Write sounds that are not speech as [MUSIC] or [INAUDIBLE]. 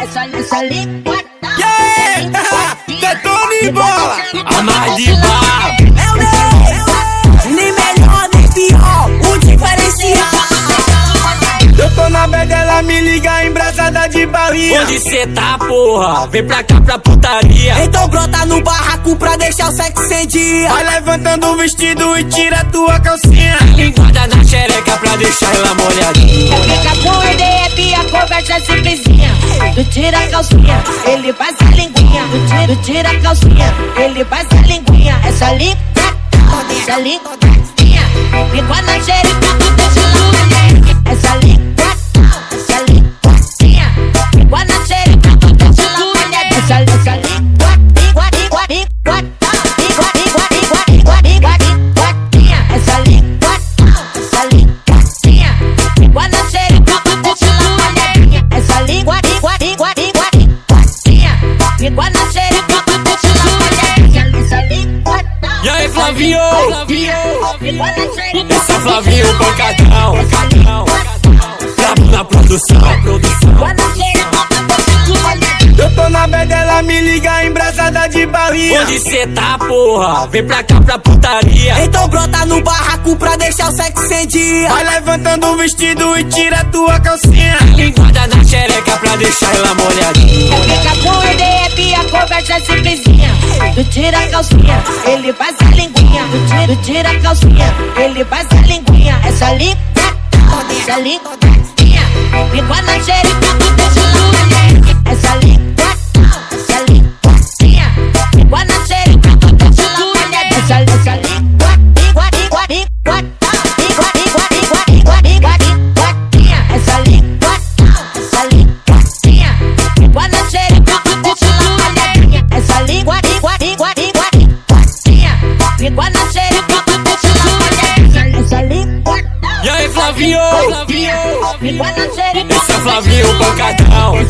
Essa, essa língua Yeah! [LAUGHS] Detone bola! A mais de bar! É o nem melhor nem pior, o diferencial. Eu tô na bed, ela me liga embrasada de barriga. Onde cê tá, porra? Vem pra cá pra putaria. Então brota no barraco pra deixar o sexo sem dia. Vai levantando o vestido e tira tua calcinha. Enquadra na xereca pra deixar ela molhadinha. Pia, conversa simplesinha. Tu tira a calcinha, ele passa a linguinha. Tu tira, tu tira a calcinha, ele passa a linguinha. Essa língua, essa língua, ficou na xereca, E aí, Flavinho? Esse é Flavinho pancadão. Brabo na produção. Eu tô na bed, ela me liga embrasada de barriga. Onde cê tá, porra? Vem pra cá pra putaria. Então brota no barraco pra deixar o sexo sem dia. Vai levantando o vestido e tira tua calcinha. Enquadra na xereca pra deixar ela molhadinha. Conversa simplesinha. Tu tira a calcinha, ele passa a linguinha. Tu tira, tu tira a calcinha, ele passa a linguinha. Essa língua, essa língua, ficou na xereca, de e pra Flavinho, Flavinho, Flavinho, Esse é Flavinho pancadão.